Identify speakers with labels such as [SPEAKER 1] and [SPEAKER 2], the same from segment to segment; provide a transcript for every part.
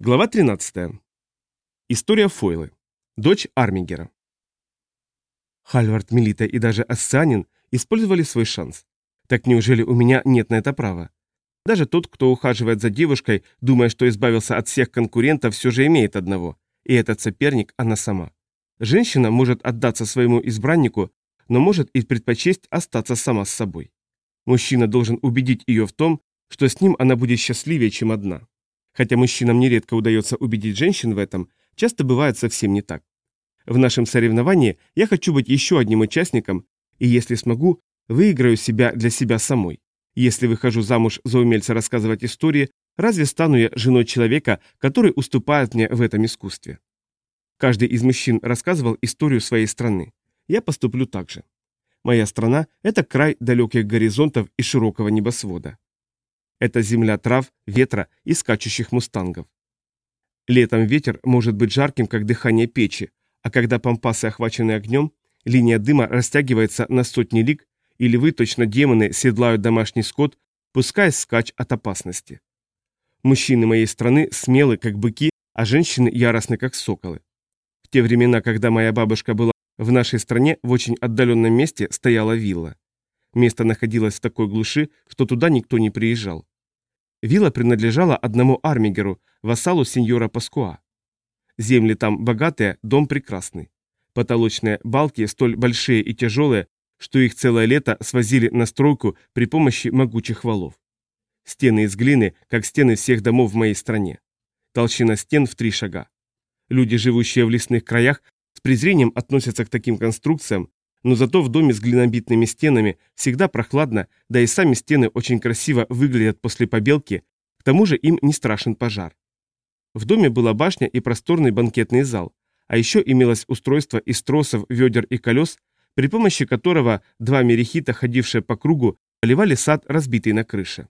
[SPEAKER 1] Глава 13. История Фойлы. Дочь Армингера. Хальвард, Мелита и даже Ассанин использовали свой шанс. Так неужели у меня нет на это права? Даже тот, кто ухаживает за девушкой, думая, что избавился от всех конкурентов, все же имеет одного. И этот соперник она сама. Женщина может отдаться своему избраннику, но может и предпочесть остаться сама с собой. Мужчина должен убедить ее в том, что с ним она будет счастливее, чем одна. Хотя мужчинам нередко удается убедить женщин в этом, часто бывает совсем не так. В нашем соревновании я хочу быть еще одним участником, и если смогу, выиграю себя для себя самой. Если выхожу замуж за умельца рассказывать истории, разве стану я женой человека, который уступает мне в этом искусстве? Каждый из мужчин рассказывал историю своей страны. Я поступлю так же. Моя страна – это край далеких горизонтов и широкого небосвода. Это земля трав, ветра и скачущих мустангов. Летом ветер может быть жарким, как дыхание печи, а когда пампасы охвачены огнем, линия дыма растягивается на сотни лиг, или вы, точно демоны, седлают домашний скот, пускай скач от опасности. Мужчины моей страны смелы, как быки, а женщины яростны, как соколы. В те времена, когда моя бабушка была в нашей стране, в очень отдаленном месте стояла вилла. Место находилось в такой глуши, что туда никто не приезжал. Вилла принадлежала одному армигеру, вассалу сеньора Паскуа. Земли там богатые, дом прекрасный. Потолочные балки столь большие и тяжелые, что их целое лето свозили на стройку при помощи могучих валов. Стены из глины, как стены всех домов в моей стране. Толщина стен в три шага. Люди, живущие в лесных краях, с презрением относятся к таким конструкциям, но зато в доме с глинобитными стенами всегда прохладно, да и сами стены очень красиво выглядят после побелки, к тому же им не страшен пожар. В доме была башня и просторный банкетный зал, а еще имелось устройство из тросов, ведер и колес, при помощи которого два мерехита, ходившие по кругу, поливали сад, разбитый на крыше.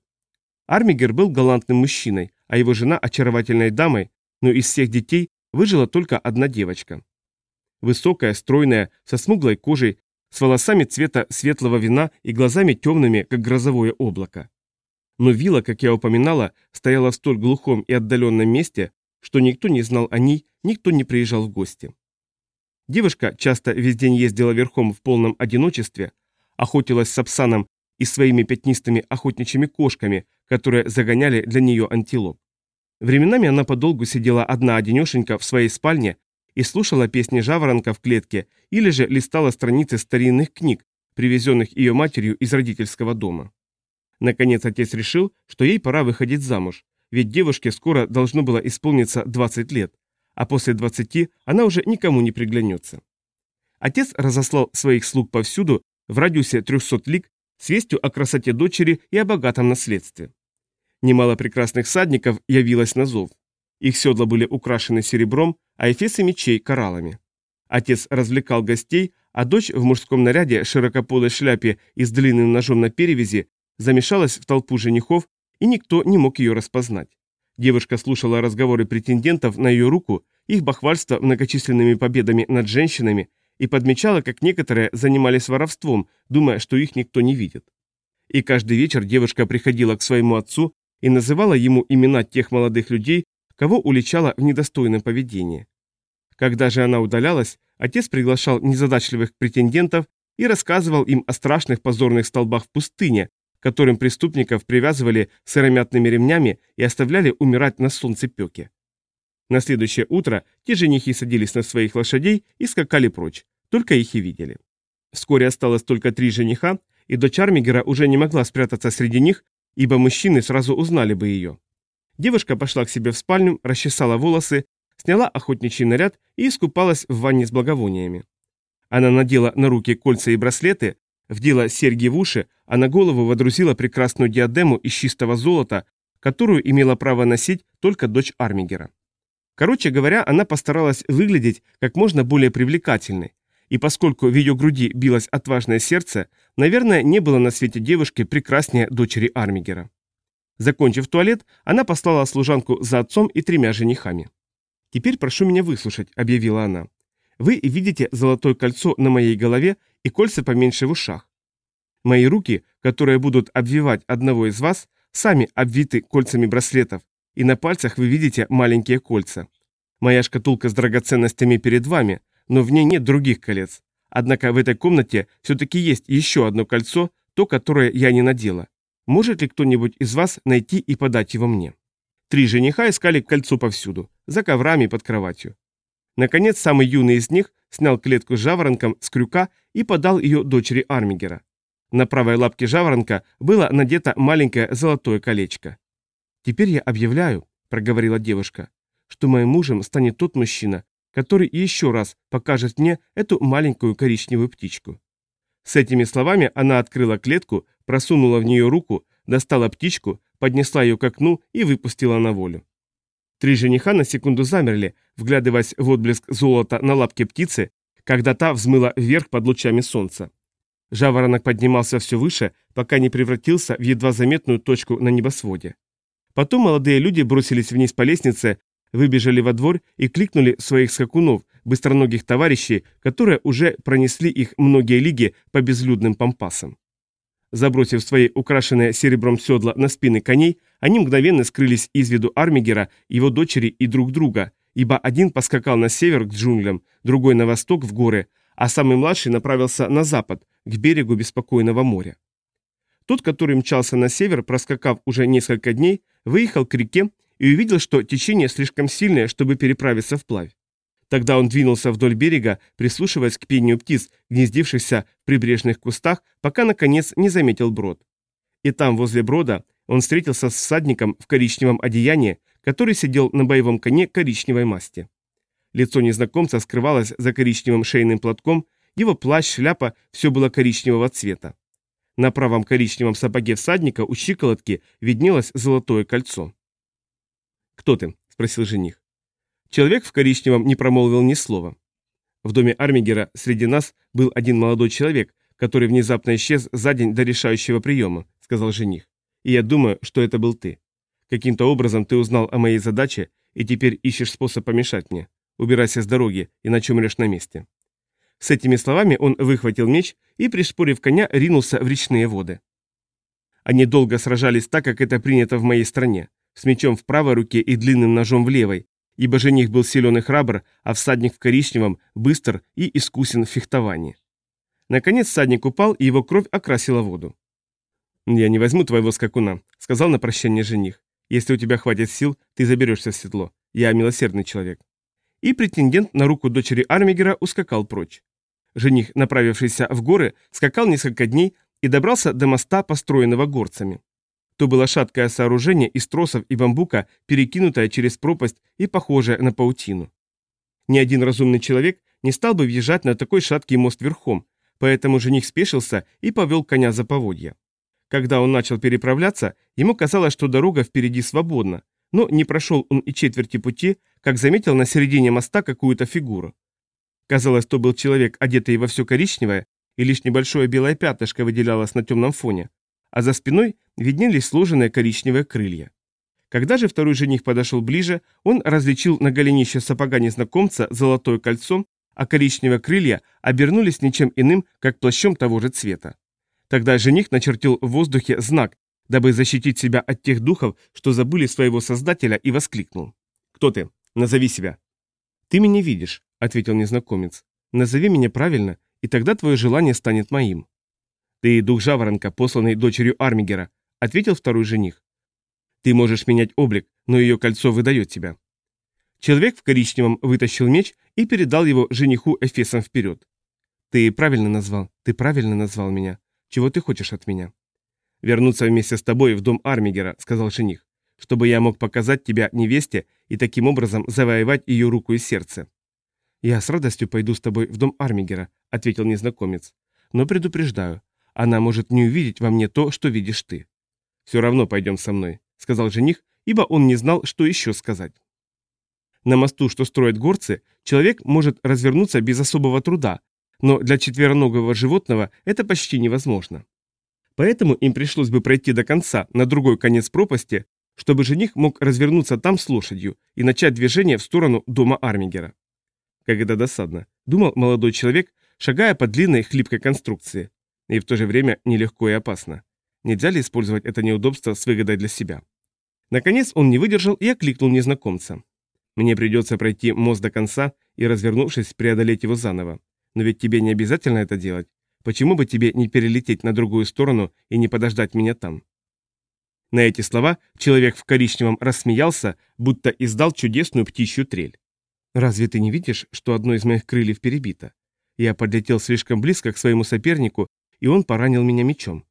[SPEAKER 1] Армигер был галантным мужчиной, а его жена очаровательной дамой, но из всех детей выжила только одна девочка. Высокая, стройная, со смуглой кожей, с волосами цвета светлого вина и глазами темными, как грозовое облако. Но вилла, как я упоминала, стояла в столь глухом и отдаленном месте, что никто не знал о ней, никто не приезжал в гости. Девушка часто весь день ездила верхом в полном одиночестве, охотилась с Апсаном и своими пятнистыми охотничьими кошками, которые загоняли для нее антилоп. Временами она подолгу сидела одна-одинешенька в своей спальне и слушала песни жаворонка в клетке или же листала страницы старинных книг, привезенных ее матерью из родительского дома. Наконец отец решил, что ей пора выходить замуж, ведь девушке скоро должно было исполниться 20 лет, а после 20 она уже никому не приглянется. Отец разослал своих слуг повсюду, в радиусе 300 лиг, с вестью о красоте дочери и о богатом наследстве. Немало прекрасных садников явилось на зов. Их седла были украшены серебром, а эфесы мечей – кораллами. Отец развлекал гостей, а дочь в мужском наряде, широкополой шляпе и с длинным ножом на перевязи замешалась в толпу женихов, и никто не мог ее распознать. Девушка слушала разговоры претендентов на ее руку, их бахвальство многочисленными победами над женщинами и подмечала, как некоторые занимались воровством, думая, что их никто не видит. И каждый вечер девушка приходила к своему отцу и называла ему имена тех молодых людей, кого уличала в недостойном поведении. Когда же она удалялась, отец приглашал незадачливых претендентов и рассказывал им о страшных позорных столбах в пустыне, которым преступников привязывали сыромятными ремнями и оставляли умирать на солнцепеке. На следующее утро те женихи садились на своих лошадей и скакали прочь, только их и видели. Вскоре осталось только три жениха, и дочь Армигера уже не могла спрятаться среди них, ибо мужчины сразу узнали бы ее. Девушка пошла к себе в спальню, расчесала волосы, сняла охотничий наряд и искупалась в ванне с благовониями. Она надела на руки кольца и браслеты, вдела серьги в уши, а на голову водрузила прекрасную диадему из чистого золота, которую имела право носить только дочь Армигера. Короче говоря, она постаралась выглядеть как можно более привлекательной, и поскольку в ее груди билось отважное сердце, наверное, не было на свете девушки прекраснее дочери Армигера. Закончив туалет, она послала служанку за отцом и тремя женихами. «Теперь прошу меня выслушать», — объявила она. «Вы видите золотое кольцо на моей голове и кольца поменьше в ушах. Мои руки, которые будут обвивать одного из вас, сами обвиты кольцами браслетов, и на пальцах вы видите маленькие кольца. Моя шкатулка с драгоценностями перед вами, но в ней нет других колец. Однако в этой комнате все-таки есть еще одно кольцо, то, которое я не надела. Может ли кто-нибудь из вас найти и подать его мне? Три жениха искали кольцо повсюду, за коврами под кроватью. Наконец, самый юный из них снял клетку с жаворонком с крюка и подал ее дочери Армигера. На правой лапке жаворонка было надето маленькое золотое колечко. «Теперь я объявляю», — проговорила девушка, — «что моим мужем станет тот мужчина, который еще раз покажет мне эту маленькую коричневую птичку». С этими словами она открыла клетку, просунула в нее руку, достала птичку, поднесла ее к окну и выпустила на волю. Три жениха на секунду замерли, вглядываясь в отблеск золота на лапке птицы, когда та взмыла вверх под лучами солнца. Жаворонок поднимался все выше, пока не превратился в едва заметную точку на небосводе. Потом молодые люди бросились вниз по лестнице, выбежали во двор и кликнули своих скакунов, быстроногих товарищей, которые уже пронесли их многие лиги по безлюдным пампасам. Забросив свои украшенные серебром седла на спины коней, они мгновенно скрылись из виду Армигера, его дочери и друг друга, ибо один поскакал на север к джунглям, другой на восток в горы, а самый младший направился на запад, к берегу беспокойного моря. Тот, который мчался на север, проскакав уже несколько дней, выехал к реке и увидел, что течение слишком сильное, чтобы переправиться вплавь. Тогда он двинулся вдоль берега, прислушиваясь к пению птиц, гнездившихся в прибрежных кустах, пока, наконец, не заметил брод. И там, возле брода, он встретился с всадником в коричневом одеянии, который сидел на боевом коне коричневой масти. Лицо незнакомца скрывалось за коричневым шейным платком, его плащ, шляпа, все было коричневого цвета. На правом коричневом сапоге всадника у щиколотки виднелось золотое кольцо. «Кто ты?» – спросил жених. Человек в коричневом не промолвил ни слова. В доме Армигера среди нас был один молодой человек, который внезапно исчез за день до решающего приема, сказал жених. И я думаю, что это был ты. Каким-то образом ты узнал о моей задаче и теперь ищешь способ помешать мне. Убирайся с дороги, иначе умрешь на месте. С этими словами он выхватил меч и, пришпорив коня, ринулся в речные воды. Они долго сражались так, как это принято в моей стране, с мечом в правой руке и длинным ножом в левой, ибо жених был силен и храбр, а всадник в коричневом быстр и искусен в фехтовании. Наконец всадник упал, и его кровь окрасила воду. «Я не возьму твоего скакуна», — сказал на прощание жених. «Если у тебя хватит сил, ты заберешься в седло. Я милосердный человек». И претендент на руку дочери Армигера ускакал прочь. Жених, направившийся в горы, скакал несколько дней и добрался до моста, построенного горцами. То было шаткое сооружение из тросов и бамбука, перекинутое через пропасть и похожее на паутину. Ни один разумный человек не стал бы въезжать на такой шаткий мост верхом, поэтому жених спешился и повел коня за поводья. Когда он начал переправляться, ему казалось, что дорога впереди свободна, но не прошел он и четверти пути, как заметил на середине моста какую-то фигуру. Казалось, то был человек, одетый во все коричневое, и лишь небольшое белое пятнышко выделялось на темном фоне, а за спиной виднелись сложенные коричневые крылья. Когда же второй жених подошел ближе, он различил на голенище сапога незнакомца золотое кольцо, а коричневые крылья обернулись ничем иным, как плащом того же цвета. Тогда жених начертил в воздухе знак, дабы защитить себя от тех духов, что забыли своего создателя, и воскликнул. «Кто ты? Назови себя». «Ты меня видишь. — ответил незнакомец. «Назови меня правильно, и тогда твое желание станет моим». «Ты дух жаворонка, посланный дочерью Армигера», — ответил второй жених. «Ты можешь менять облик, но ее кольцо выдает тебя». Человек в коричневом вытащил меч и передал его жениху Эфесом вперед. «Ты правильно назвал, ты правильно назвал меня. Чего ты хочешь от меня?» «Вернуться вместе с тобой в дом Армигера», — сказал жених, «чтобы я мог показать тебя невесте и таким образом завоевать ее руку и сердце. «Я с радостью пойду с тобой в дом Армигера», — ответил незнакомец. «Но предупреждаю, она может не увидеть во мне то, что видишь ты». «Все равно пойдем со мной», — сказал жених, ибо он не знал, что еще сказать. На мосту, что строят горцы, человек может развернуться без особого труда, но для четвероногого животного это почти невозможно. Поэтому им пришлось бы пройти до конца, на другой конец пропасти, чтобы жених мог развернуться там с лошадью и начать движение в сторону дома Армигера. Как это досадно, думал молодой человек, шагая по длинной хлипкой конструкции. И в то же время нелегко и опасно. Нельзя ли использовать это неудобство с выгодой для себя? Наконец он не выдержал и окликнул незнакомца. «Мне придется пройти мост до конца и, развернувшись, преодолеть его заново. Но ведь тебе не обязательно это делать. Почему бы тебе не перелететь на другую сторону и не подождать меня там?» На эти слова человек в коричневом рассмеялся, будто издал чудесную птичью трель. «Разве ты не видишь, что одно из моих крыльев перебито? Я подлетел слишком близко к своему сопернику, и он поранил меня мечом».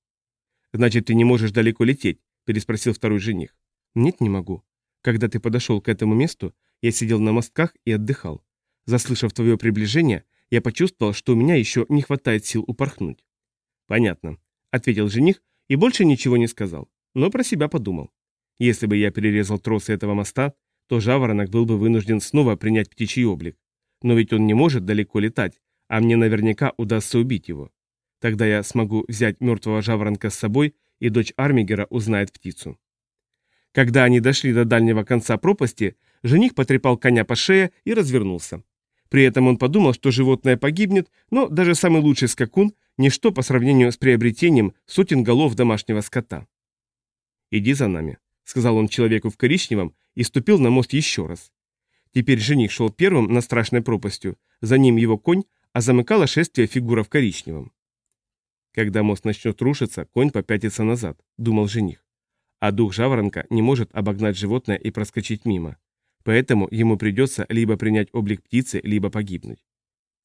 [SPEAKER 1] «Значит, ты не можешь далеко лететь?» – переспросил второй жених. «Нет, не могу. Когда ты подошел к этому месту, я сидел на мостках и отдыхал. Заслышав твое приближение, я почувствовал, что у меня еще не хватает сил упорхнуть». «Понятно», — ответил жених и больше ничего не сказал, но про себя подумал. Если бы я перерезал тросы этого моста, то жаворонок был бы вынужден снова принять птичий облик. Но ведь он не может далеко летать, а мне наверняка удастся убить его. Тогда я смогу взять мертвого жаворонка с собой, и дочь Армигера узнает птицу. Когда они дошли до дальнего конца пропасти, жених потрепал коня по шее и развернулся. При этом он подумал, что животное погибнет, но даже самый лучший скакун – ничто по сравнению с приобретением сотен голов домашнего скота. «Иди за нами», – сказал он человеку в коричневом и ступил на мост еще раз. Теперь жених шел первым на страшной пропастью, за ним его конь, а замыкало шествие фигура в коричневом. Когда мост начнет рушиться, конь попятится назад, думал жених а дух жаворонка не может обогнать животное и проскочить мимо. Поэтому ему придется либо принять облик птицы, либо погибнуть.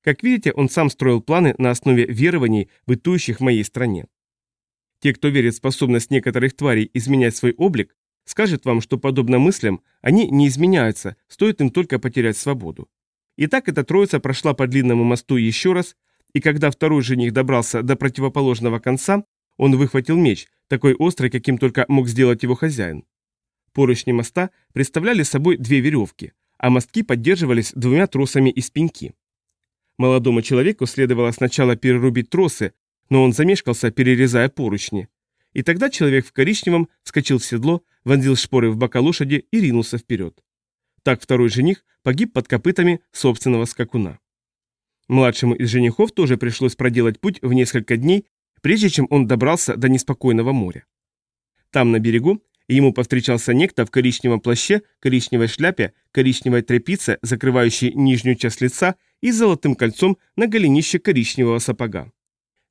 [SPEAKER 1] Как видите, он сам строил планы на основе верований, бытующих в моей стране. Те, кто верит в способность некоторых тварей изменять свой облик, скажет вам, что подобно мыслям они не изменяются, стоит им только потерять свободу. Итак, эта троица прошла по длинному мосту еще раз, и когда второй жених добрался до противоположного конца, он выхватил меч, такой острый, каким только мог сделать его хозяин. Поручни моста представляли собой две веревки, а мостки поддерживались двумя тросами из пеньки. Молодому человеку следовало сначала перерубить тросы, но он замешкался, перерезая поручни. И тогда человек в коричневом вскочил в седло, вонзил шпоры в бока лошади и ринулся вперед. Так второй жених погиб под копытами собственного скакуна. Младшему из женихов тоже пришлось проделать путь в несколько дней прежде чем он добрался до неспокойного моря. Там, на берегу, ему повстречался некто в коричневом плаще, коричневой шляпе, коричневой тряпице, закрывающей нижнюю часть лица и золотым кольцом на голенище коричневого сапога.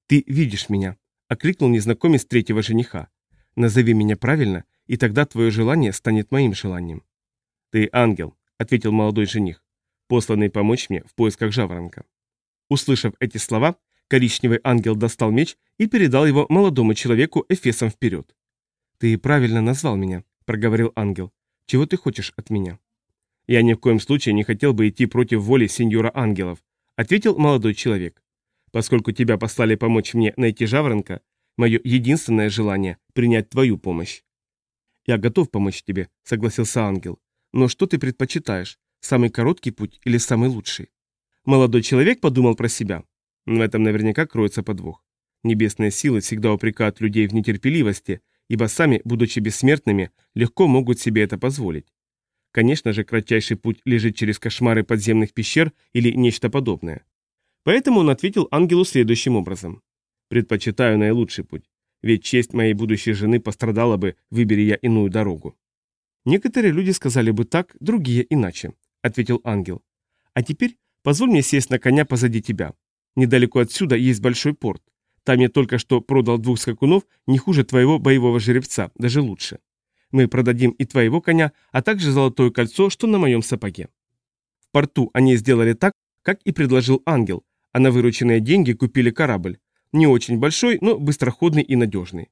[SPEAKER 1] «Ты видишь меня», — окликнул незнакомец третьего жениха. «Назови меня правильно, и тогда твое желание станет моим желанием». «Ты ангел», — ответил молодой жених, посланный помочь мне в поисках жаворонка. Услышав эти слова, Коричневый ангел достал меч и передал его молодому человеку Эфесом вперед. «Ты правильно назвал меня», — проговорил ангел. «Чего ты хочешь от меня?» «Я ни в коем случае не хотел бы идти против воли сеньора ангелов», — ответил молодой человек. «Поскольку тебя послали помочь мне найти жаворонка, мое единственное желание — принять твою помощь». «Я готов помочь тебе», — согласился ангел. «Но что ты предпочитаешь, самый короткий путь или самый лучший?» Молодой человек подумал про себя. В этом наверняка кроется подвох. Небесные силы всегда упрекают людей в нетерпеливости, ибо сами, будучи бессмертными, легко могут себе это позволить. Конечно же, кратчайший путь лежит через кошмары подземных пещер или нечто подобное. Поэтому он ответил ангелу следующим образом. «Предпочитаю наилучший путь, ведь честь моей будущей жены пострадала бы, выбери я иную дорогу». «Некоторые люди сказали бы так, другие иначе», — ответил ангел. «А теперь позволь мне сесть на коня позади тебя. Недалеко отсюда есть большой порт. Там я только что продал двух скакунов не хуже твоего боевого жеребца, даже лучше. Мы продадим и твоего коня, а также золотое кольцо, что на моем сапоге. В порту они сделали так, как и предложил ангел, а на вырученные деньги купили корабль. Не очень большой, но быстроходный и надежный.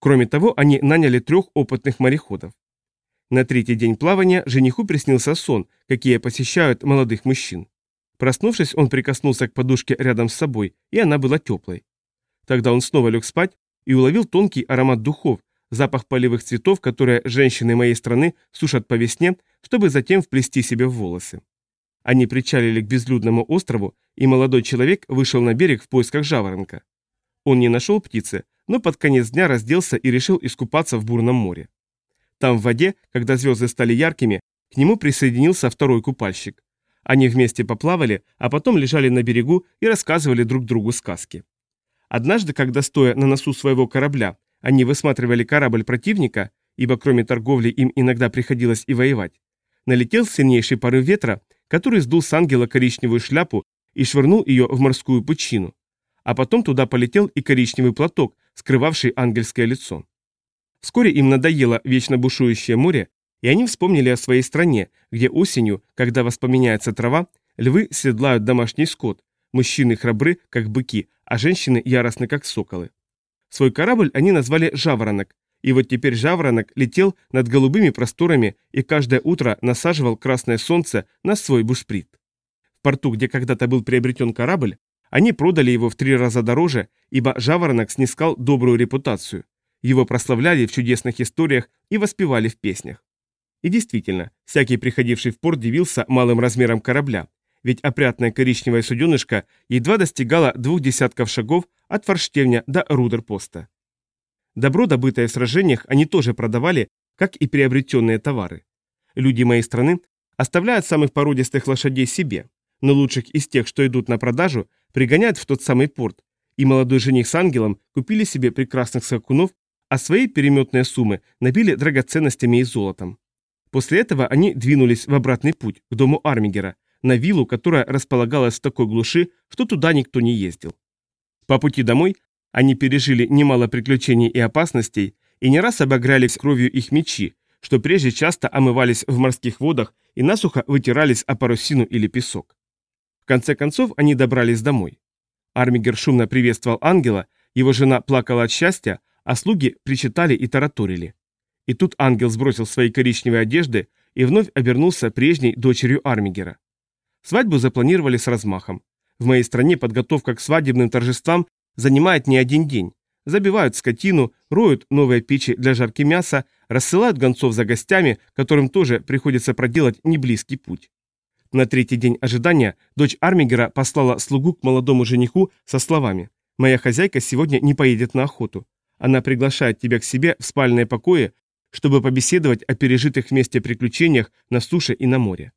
[SPEAKER 1] Кроме того, они наняли трех опытных мореходов. На третий день плавания жениху приснился сон, какие посещают молодых мужчин. Проснувшись, он прикоснулся к подушке рядом с собой, и она была теплой. Тогда он снова лег спать и уловил тонкий аромат духов, запах полевых цветов, которые женщины моей страны сушат по весне, чтобы затем вплести себе в волосы. Они причалили к безлюдному острову, и молодой человек вышел на берег в поисках жаворонка. Он не нашел птицы, но под конец дня разделся и решил искупаться в бурном море. Там в воде, когда звезды стали яркими, к нему присоединился второй купальщик. Они вместе поплавали, а потом лежали на берегу и рассказывали друг другу сказки. Однажды, когда стоя на носу своего корабля, они высматривали корабль противника, ибо кроме торговли им иногда приходилось и воевать, налетел сильнейший порыв ветра, который сдул с ангела коричневую шляпу и швырнул ее в морскую пучину. А потом туда полетел и коричневый платок, скрывавший ангельское лицо. Вскоре им надоело вечно бушующее море, и они вспомнили о своей стране, где осенью, когда воспоминается трава, львы седлают домашний скот, мужчины храбры, как быки, а женщины яростны, как соколы. Свой корабль они назвали «Жаворонок», и вот теперь жаворонок летел над голубыми просторами и каждое утро насаживал красное солнце на свой бушприт. В порту, где когда-то был приобретен корабль, они продали его в три раза дороже, ибо жаворонок снискал добрую репутацию. Его прославляли в чудесных историях и воспевали в песнях. И действительно, всякий приходивший в порт дивился малым размером корабля, ведь опрятное коричневое суденышко едва достигало двух десятков шагов от форштевня до рудерпоста. Добро, добытое в сражениях, они тоже продавали, как и приобретенные товары. Люди моей страны оставляют самых породистых лошадей себе, но лучших из тех, что идут на продажу, пригоняют в тот самый порт, и молодой жених с ангелом купили себе прекрасных скакунов, а свои переметные суммы набили драгоценностями и золотом. После этого они двинулись в обратный путь, к дому Армигера, на виллу, которая располагалась в такой глуши, что туда никто не ездил. По пути домой они пережили немало приключений и опасностей, и не раз обогрялись кровью их мечи, что прежде часто омывались в морских водах и насухо вытирались о парусину или песок. В конце концов они добрались домой. Армигер шумно приветствовал ангела, его жена плакала от счастья, а слуги причитали и тараторили. И тут ангел сбросил свои коричневые одежды и вновь обернулся прежней дочерью Армигера. Свадьбу запланировали с размахом. В моей стране подготовка к свадебным торжествам занимает не один день. Забивают скотину, роют новые печи для жарки мяса, рассылают гонцов за гостями, которым тоже приходится проделать неблизкий путь. На третий день ожидания дочь Армигера послала слугу к молодому жениху со словами «Моя хозяйка сегодня не поедет на охоту. Она приглашает тебя к себе в спальные покои, чтобы побеседовать о пережитых вместе приключениях на суше и на море».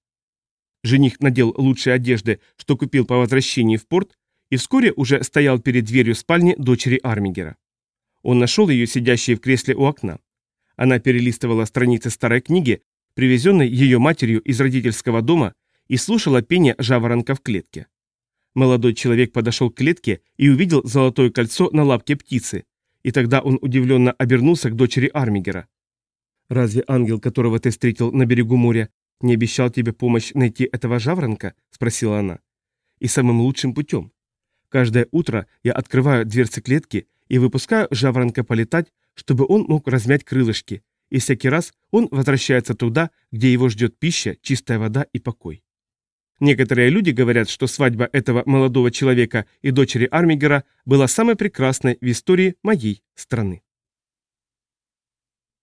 [SPEAKER 1] Жених надел лучшие одежды, что купил по возвращении в порт, и вскоре уже стоял перед дверью спальни дочери Армигера. Он нашел ее сидящей в кресле у окна. Она перелистывала страницы старой книги, привезенной ее матерью из родительского дома, и слушала пение жаворонка в клетке. Молодой человек подошел к клетке и увидел золотое кольцо на лапке птицы, и тогда он удивленно обернулся к дочери Армигера. «Разве ангел, которого ты встретил на берегу моря, не обещал тебе помощь найти этого жаворонка?» – спросила она. «И самым лучшим путем. Каждое утро я открываю дверцы клетки и выпускаю жаворонка полетать, чтобы он мог размять крылышки, и всякий раз он возвращается туда, где его ждет пища, чистая вода и покой. Некоторые люди говорят, что свадьба этого молодого человека и дочери Армигера была самой прекрасной в истории моей страны.